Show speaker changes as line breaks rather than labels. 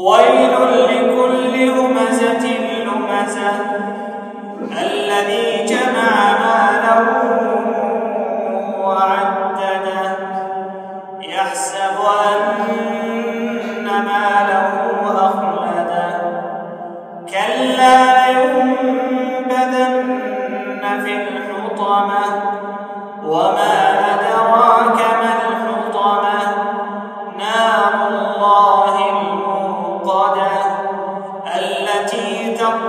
ويل لكل همزة لمزة. الذي جمع ماله وعدده. يحسب أن ماله أخلده. كلا لينبذن في الحطمة. وما أدراك ما الحطمة؟ نار الله